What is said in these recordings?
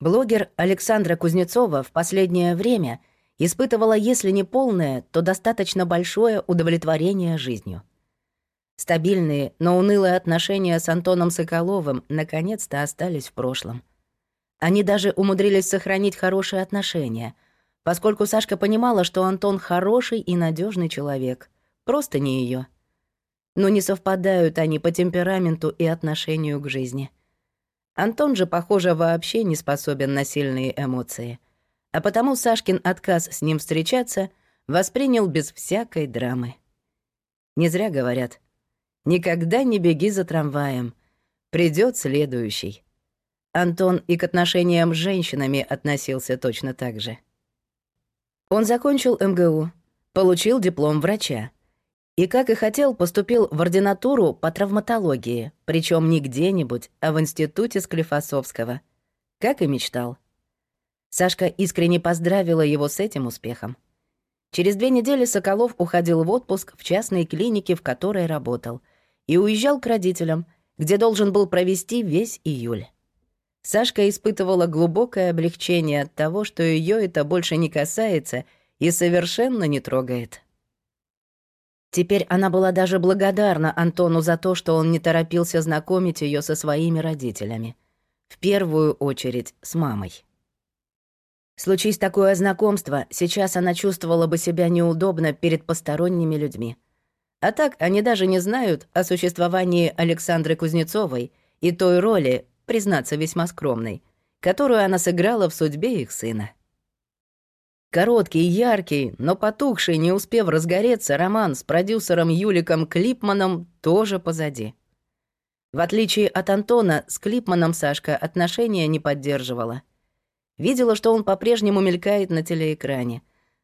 Блогер Александра Кузнецова в последнее время испытывала, если не полное, то достаточно большое удовлетворение жизнью. Стабильные, но унылые отношения с Антоном Соколовым наконец-то остались в прошлом. Они даже умудрились сохранить хорошие отношения, поскольку Сашка понимала, что Антон хороший и надежный человек, просто не ее. Но не совпадают они по темпераменту и отношению к жизни. Антон же, похоже, вообще не способен на сильные эмоции. А потому Сашкин отказ с ним встречаться воспринял без всякой драмы. Не зря говорят, никогда не беги за трамваем, придет следующий. Антон и к отношениям с женщинами относился точно так же. Он закончил МГУ, получил диплом врача, и, как и хотел, поступил в ординатуру по травматологии, причем не где-нибудь, а в институте Склифосовского. Как и мечтал. Сашка искренне поздравила его с этим успехом. Через две недели Соколов уходил в отпуск в частной клинике, в которой работал, и уезжал к родителям, где должен был провести весь июль. Сашка испытывала глубокое облегчение от того, что ее это больше не касается и совершенно не трогает. Теперь она была даже благодарна Антону за то, что он не торопился знакомить ее со своими родителями. В первую очередь с мамой. Случись такое знакомство, сейчас она чувствовала бы себя неудобно перед посторонними людьми. А так они даже не знают о существовании Александры Кузнецовой и той роли, признаться весьма скромной, которую она сыграла в судьбе их сына. Короткий, яркий, но потухший, не успев разгореться, роман с продюсером Юликом Клипманом тоже позади. В отличие от Антона, с Клипманом Сашка отношения не поддерживала. Видела, что он по-прежнему мелькает на телеэкране.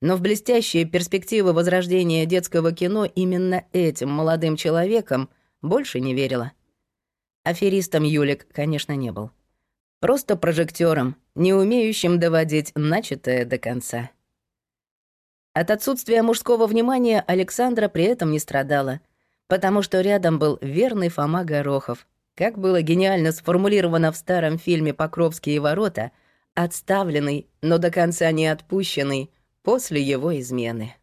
Но в блестящие перспективы возрождения детского кино именно этим молодым человеком больше не верила. Аферистом Юлик, конечно, не был. Просто прожектором, не умеющим доводить начатое до конца. От отсутствия мужского внимания Александра при этом не страдала, потому что рядом был верный Фома Горохов, как было гениально сформулировано в старом фильме «Покровские ворота», отставленный, но до конца не отпущенный после его измены.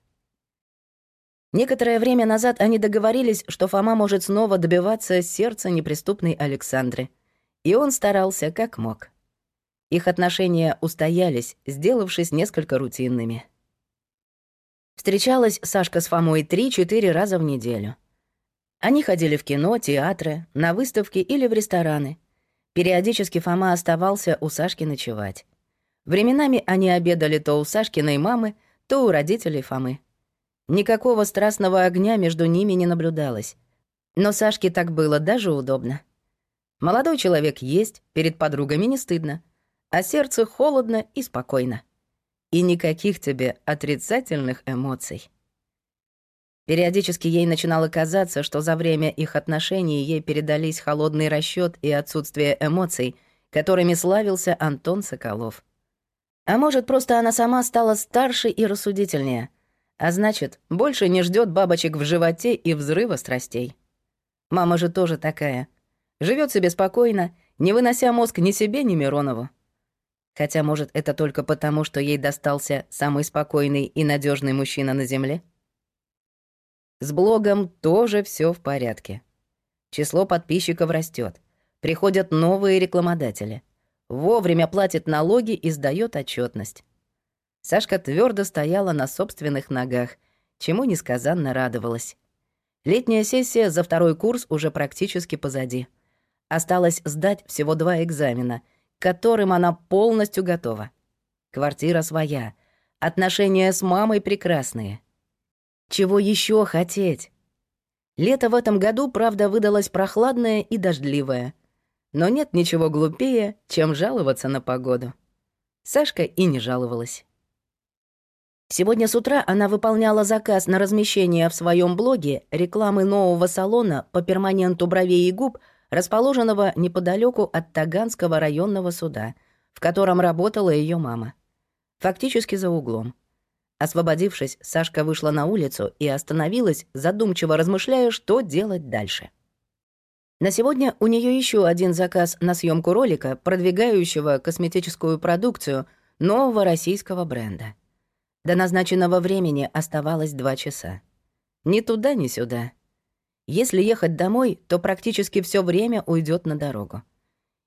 Некоторое время назад они договорились, что Фома может снова добиваться сердца неприступной Александры — и он старался как мог. Их отношения устоялись, сделавшись несколько рутинными. Встречалась Сашка с Фомой три-четыре раза в неделю. Они ходили в кино, театры, на выставки или в рестораны. Периодически Фома оставался у Сашки ночевать. Временами они обедали то у Сашкиной мамы, то у родителей Фомы. Никакого страстного огня между ними не наблюдалось. Но Сашке так было даже удобно. Молодой человек есть, перед подругами не стыдно, а сердце холодно и спокойно. И никаких тебе отрицательных эмоций. Периодически ей начинало казаться, что за время их отношений ей передались холодный расчет и отсутствие эмоций, которыми славился Антон Соколов. А может, просто она сама стала старше и рассудительнее, а значит, больше не ждет бабочек в животе и взрыва страстей. Мама же тоже такая — Живет себе спокойно, не вынося мозг ни себе, ни Миронову. Хотя, может, это только потому, что ей достался самый спокойный и надежный мужчина на Земле? С блогом тоже все в порядке. Число подписчиков растет. Приходят новые рекламодатели. Вовремя платит налоги и сдает отчетность. Сашка твердо стояла на собственных ногах, чему несказанно радовалась. Летняя сессия за второй курс уже практически позади — Осталось сдать всего два экзамена, к которым она полностью готова. Квартира своя, отношения с мамой прекрасные. Чего еще хотеть? Лето в этом году, правда, выдалось прохладное и дождливое. Но нет ничего глупее, чем жаловаться на погоду. Сашка и не жаловалась. Сегодня с утра она выполняла заказ на размещение в своем блоге рекламы нового салона по перманенту бровей и губ — расположенного неподалеку от Таганского районного суда, в котором работала ее мама. Фактически за углом. Освободившись, Сашка вышла на улицу и остановилась, задумчиво размышляя, что делать дальше. На сегодня у нее еще один заказ на съемку ролика, продвигающего косметическую продукцию нового российского бренда. До назначенного времени оставалось два часа. Ни туда, ни сюда. Если ехать домой, то практически все время уйдет на дорогу.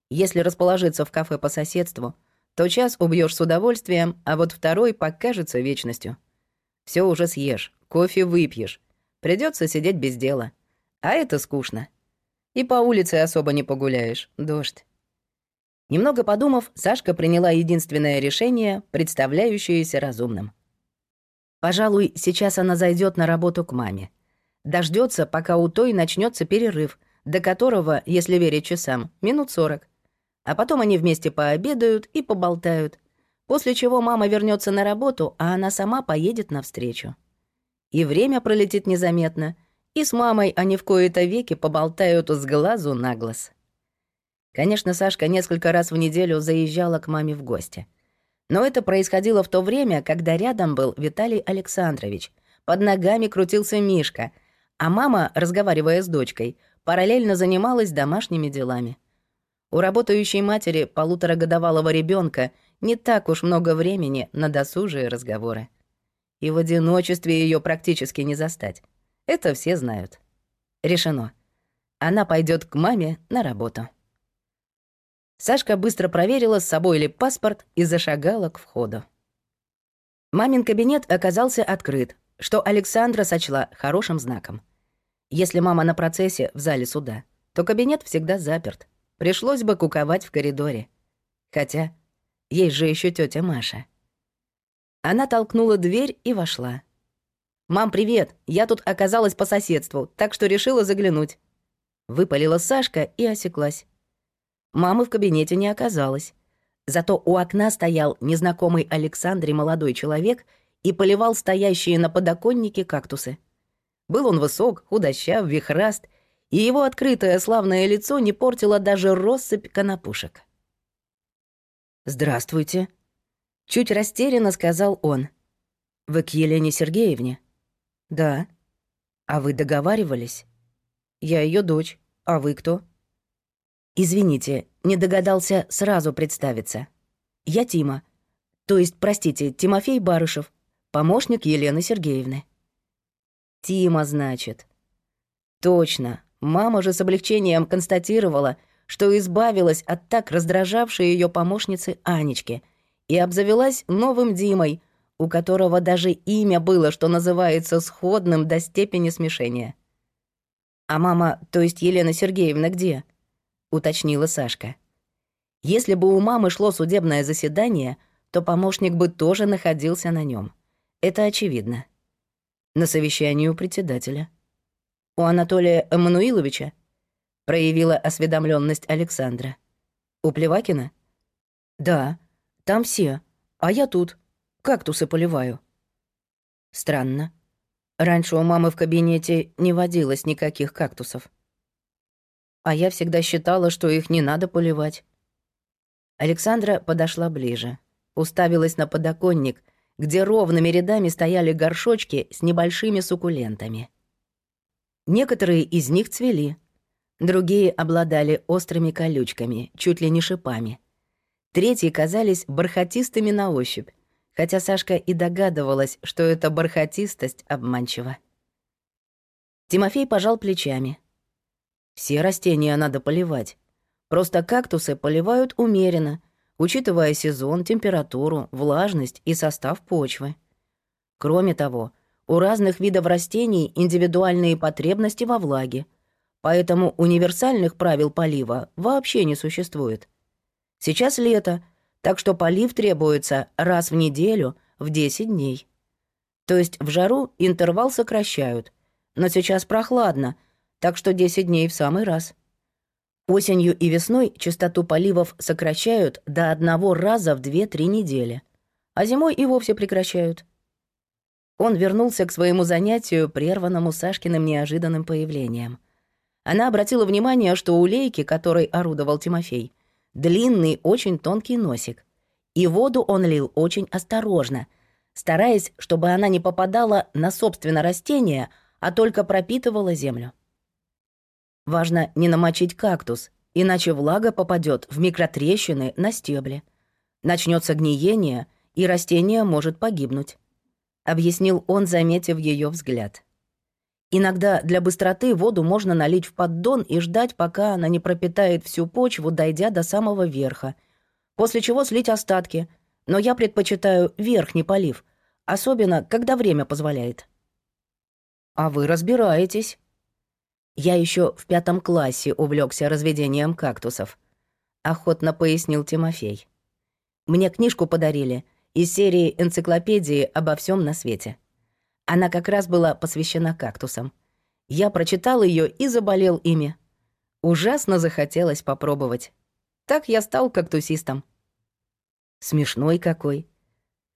Если расположиться в кафе по соседству, то час убьешь с удовольствием, а вот второй покажется вечностью. Все уже съешь, кофе выпьешь. Придется сидеть без дела. А это скучно. И по улице особо не погуляешь, дождь. Немного подумав, Сашка приняла единственное решение, представляющееся разумным. Пожалуй, сейчас она зайдет на работу к маме. Дождется, пока у той начнется перерыв, до которого, если верить часам, минут сорок. А потом они вместе пообедают и поболтают, после чего мама вернется на работу, а она сама поедет навстречу. И время пролетит незаметно, и с мамой они в кои-то веки поболтают с глазу на глаз. Конечно, Сашка несколько раз в неделю заезжала к маме в гости — но это происходило в то время, когда рядом был Виталий Александрович, под ногами крутился Мишка, а мама, разговаривая с дочкой, параллельно занималась домашними делами. У работающей матери полуторагодовалого ребенка не так уж много времени на досужие разговоры. И в одиночестве ее практически не застать. Это все знают. Решено. Она пойдет к маме на работу. Сашка быстро проверила, с собой ли паспорт, и зашагала к входу. Мамин кабинет оказался открыт, что Александра сочла хорошим знаком. Если мама на процессе в зале суда, то кабинет всегда заперт. Пришлось бы куковать в коридоре. Хотя есть же еще тетя Маша. Она толкнула дверь и вошла. «Мам, привет! Я тут оказалась по соседству, так что решила заглянуть». Выпалила Сашка и осеклась. Мамы в кабинете не оказалось. Зато у окна стоял незнакомый Александре молодой человек и поливал стоящие на подоконнике кактусы. Был он высок, худощав, вихраст, и его открытое славное лицо не портило даже россыпь конопушек. «Здравствуйте», — чуть растерянно сказал он. «Вы к Елене Сергеевне?» «Да». «А вы договаривались?» «Я ее дочь. А вы кто?» «Извините, не догадался сразу представиться. Я Тима. То есть, простите, Тимофей Барышев, помощник Елены Сергеевны». «Тима, значит». «Точно. Мама же с облегчением констатировала, что избавилась от так раздражавшей ее помощницы Анечки и обзавелась новым Димой, у которого даже имя было, что называется, сходным до степени смешения. А мама, то есть Елена Сергеевна, где?» — уточнила Сашка. Если бы у мамы шло судебное заседание, то помощник бы тоже находился на нем. Это очевидно. На совещании у председателя. У Анатолия Эммануиловича проявила осведомленность Александра. У Плевакина? Да, там все, а я тут. Кактусы поливаю. Странно. Раньше у мамы в кабинете не водилось никаких кактусов а я всегда считала, что их не надо поливать. Александра подошла ближе, уставилась на подоконник, где ровными рядами стояли горшочки с небольшими суккулентами. Некоторые из них цвели, другие обладали острыми колючками, чуть ли не шипами. Третьи казались бархатистыми на ощупь, хотя Сашка и догадывалась, что эта бархатистость обманчива. Тимофей пожал плечами — все растения надо поливать. Просто кактусы поливают умеренно, учитывая сезон, температуру, влажность и состав почвы. Кроме того, у разных видов растений индивидуальные потребности во влаге, поэтому универсальных правил полива вообще не существует. Сейчас лето, так что полив требуется раз в неделю в 10 дней. То есть в жару интервал сокращают, но сейчас прохладно — так что 10 дней в самый раз. Осенью и весной частоту поливов сокращают до одного раза в 2-3 недели, а зимой и вовсе прекращают. Он вернулся к своему занятию, прерванному Сашкиным неожиданным появлением. Она обратила внимание, что у лейки, которой орудовал Тимофей, длинный, очень тонкий носик. И воду он лил очень осторожно, стараясь, чтобы она не попадала на собственно растение, а только пропитывала землю. Важно не намочить кактус, иначе влага попадет в микротрещины на стебле. Начнется гниение, и растение может погибнуть. Объяснил он, заметив ее взгляд. Иногда для быстроты воду можно налить в поддон и ждать, пока она не пропитает всю почву, дойдя до самого верха, после чего слить остатки, но я предпочитаю верхний полив, особенно когда время позволяет. А вы разбираетесь. Я еще в пятом классе увлекся разведением кактусов, охотно пояснил Тимофей. Мне книжку подарили из серии энциклопедии обо всем на свете. Она как раз была посвящена кактусам. Я прочитал ее и заболел ими. Ужасно захотелось попробовать. Так я стал кактусистом. Смешной какой.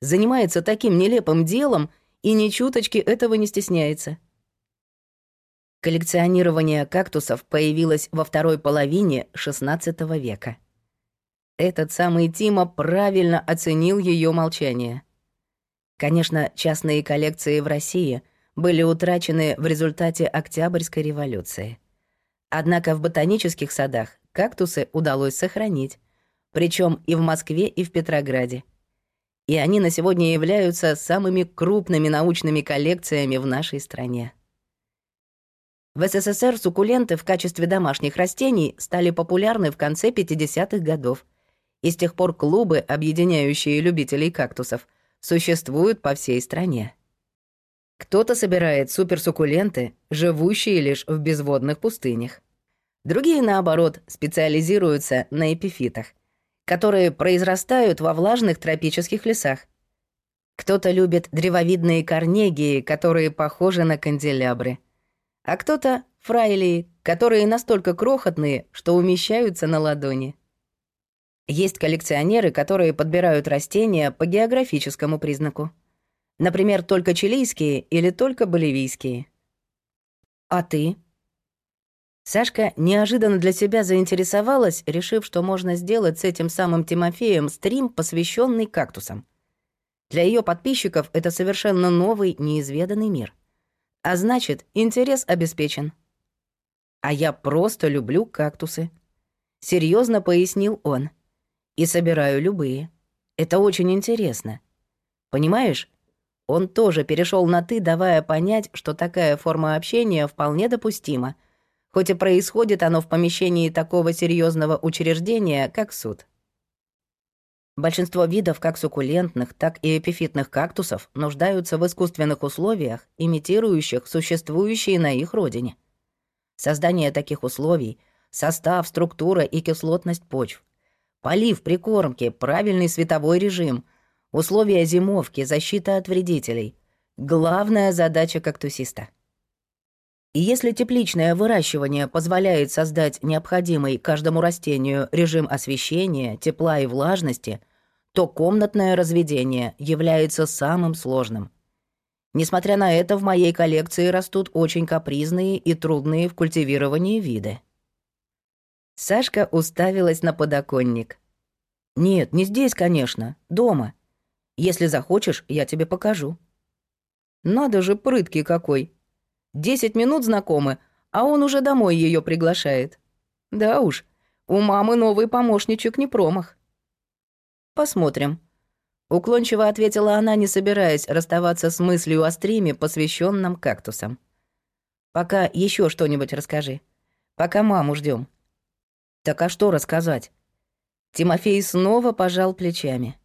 Занимается таким нелепым делом и ни чуточки этого не стесняется. Коллекционирование кактусов появилось во второй половине XVI века. Этот самый Тима правильно оценил ее молчание. Конечно, частные коллекции в России были утрачены в результате Октябрьской революции. Однако в ботанических садах кактусы удалось сохранить, причем и в Москве, и в Петрограде. И они на сегодня являются самыми крупными научными коллекциями в нашей стране. В СССР суккуленты в качестве домашних растений стали популярны в конце 50-х годов, и с тех пор клубы, объединяющие любителей кактусов — существуют по всей стране. Кто-то собирает суперсуккуленты, живущие лишь в безводных пустынях. Другие, наоборот, специализируются на эпифитах, которые произрастают во влажных тропических лесах. Кто-то любит древовидные корнегии, которые похожи на канделябры. А кто-то — фрайлии, которые настолько крохотные, что умещаются на ладони. Есть коллекционеры, которые подбирают растения по географическому признаку. Например, только чилийские или только боливийские. А ты? Сашка неожиданно для себя заинтересовалась, решив, что можно сделать с этим самым Тимофеем стрим, посвященный кактусам. Для ее подписчиков это совершенно новый, неизведанный мир. А значит, интерес обеспечен. А я просто люблю кактусы. Серьезно пояснил он и собираю любые. Это очень интересно. Понимаешь? Он тоже перешел на «ты», давая понять, что такая форма общения вполне допустима, хоть и происходит оно в помещении такого серьезного учреждения, как суд. Большинство видов как суккулентных, так и эпифитных кактусов нуждаются в искусственных условиях, имитирующих существующие на их родине. Создание таких условий, состав, структура и кислотность почв, Полив прикормки, правильный световой режим, условия зимовки, защита от вредителей. Главная задача кактусиста. И если тепличное выращивание позволяет создать необходимый каждому растению режим освещения, тепла и влажности, то комнатное разведение является самым сложным. Несмотря на это, в моей коллекции растут очень капризные и трудные в культивировании виды. Сашка уставилась на подоконник. «Нет, не здесь, конечно. Дома. Если захочешь, я тебе покажу». «Надо же, прыткий какой. Десять минут знакомы, а он уже домой ее приглашает. Да уж, у мамы новый помощничек не промах». «Посмотрим», — уклончиво ответила она, не собираясь расставаться с мыслью о стриме, посвященном кактусам. «Пока еще что-нибудь расскажи. Пока маму ждем. Так а что рассказать? Тимофей снова пожал плечами.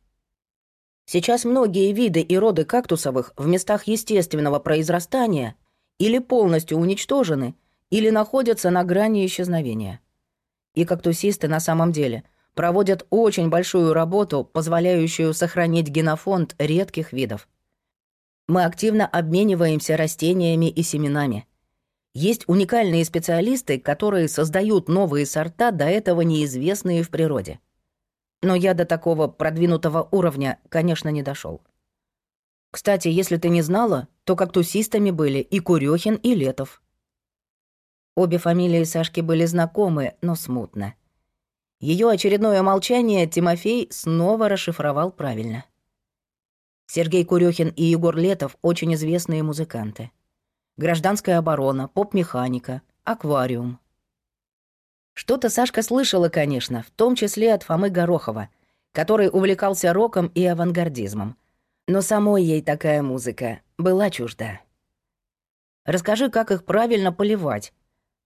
Сейчас многие виды и роды кактусовых в местах естественного произрастания или полностью уничтожены, или находятся на грани исчезновения. И кактусисты на самом деле проводят очень большую работу, позволяющую сохранить генофонд редких видов. Мы активно обмениваемся растениями и семенами – есть уникальные специалисты, которые создают новые сорта, до этого неизвестные в природе. Но я до такого продвинутого уровня, конечно, не дошел. Кстати, если ты не знала, то кактусистами были и Курёхин, и Летов. Обе фамилии Сашки были знакомы, но смутно. Ее очередное молчание Тимофей снова расшифровал правильно. Сергей Курёхин и Егор Летов — очень известные музыканты гражданская оборона, поп-механика, аквариум. Что-то Сашка слышала, конечно, в том числе от Фомы Горохова, который увлекался роком и авангардизмом. Но самой ей такая музыка была чужда. «Расскажи, как их правильно поливать»,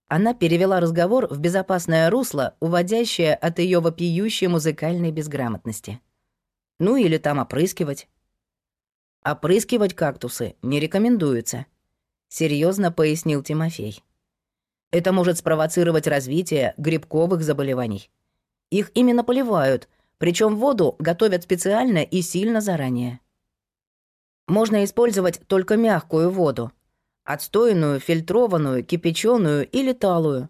она перевела разговор в безопасное русло, уводящее от ее вопиющей музыкальной безграмотности. Ну или там опрыскивать. Опрыскивать кактусы не рекомендуется, серьезно пояснил Тимофей. Это может спровоцировать развитие грибковых заболеваний. Их именно поливают, причем воду готовят специально и сильно заранее. Можно использовать только мягкую воду, Отстойную, фильтрованную, кипяченую или талую.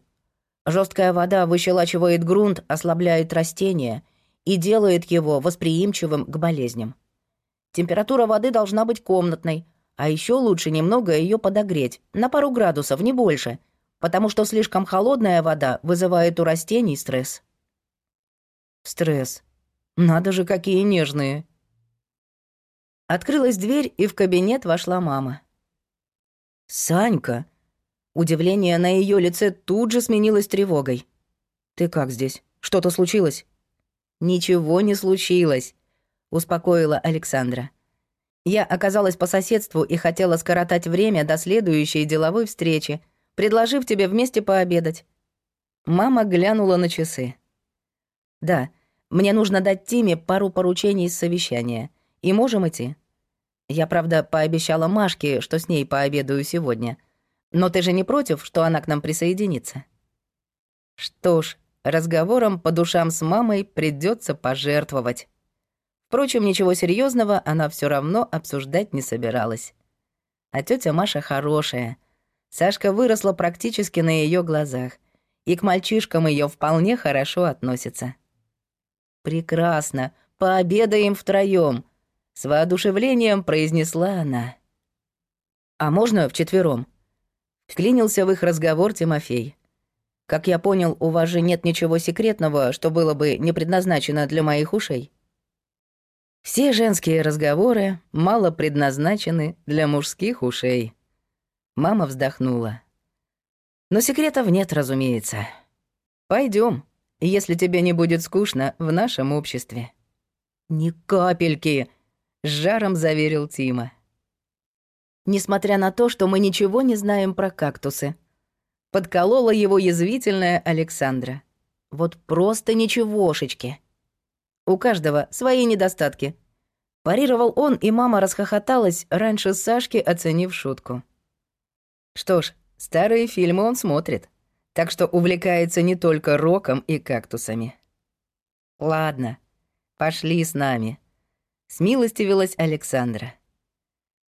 Жесткая вода выщелачивает грунт, ослабляет растения и делает его восприимчивым к болезням. Температура воды должна быть комнатной, а еще лучше немного ее подогреть, на пару градусов, не больше, потому что слишком холодная вода вызывает у растений стресс. Стресс. Надо же, какие нежные. Открылась дверь, и в кабинет вошла мама. «Санька!» Удивление на ее лице тут же сменилось тревогой. «Ты как здесь? Что-то случилось?» «Ничего не случилось», — успокоила Александра. «Я оказалась по соседству и хотела скоротать время до следующей деловой встречи, предложив тебе вместе пообедать». Мама глянула на часы. «Да, мне нужно дать Тиме пару поручений из совещания. И можем идти?» Я, правда, пообещала Машке, что с ней пообедаю сегодня. Но ты же не против, что она к нам присоединится? Что ж, разговором по душам с мамой придется пожертвовать. Впрочем, ничего серьезного она все равно обсуждать не собиралась. А тетя Маша хорошая. Сашка выросла практически на ее глазах, и к мальчишкам ее вполне хорошо относится. Прекрасно, пообедаем втроем, с воодушевлением произнесла она. «А можно вчетвером?» Вклинился в их разговор Тимофей. «Как я понял, у вас же нет ничего секретного, что было бы не предназначено для моих ушей». Все женские разговоры мало предназначены для мужских ушей. Мама вздохнула. Но секретов нет, разумеется. Пойдем, если тебе не будет скучно в нашем обществе. Ни капельки, — с жаром заверил Тима. Несмотря на то, что мы ничего не знаем про кактусы. Подколола его язвительная Александра. Вот просто ничегошечки. У каждого свои недостатки. Парировал он, и мама расхохоталась, раньше Сашки оценив шутку. Что ж, старые фильмы он смотрит, так что увлекается не только роком и кактусами. Ладно, пошли с нами. Смилостивилась Александра.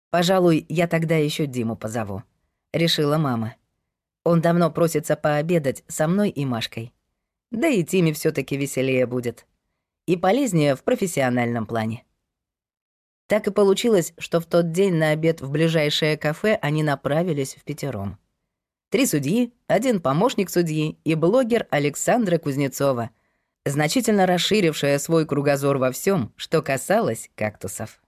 «Пожалуй, я тогда еще Диму позову», — решила мама. «Он давно просится пообедать со мной и Машкой. Да и Тиме все таки веселее будет. И полезнее в профессиональном плане». Так и получилось, что в тот день на обед в ближайшее кафе они направились в пятером. Три судьи, один помощник судьи и блогер Александра Кузнецова — значительно расширившая свой кругозор во всем, что касалось кактусов.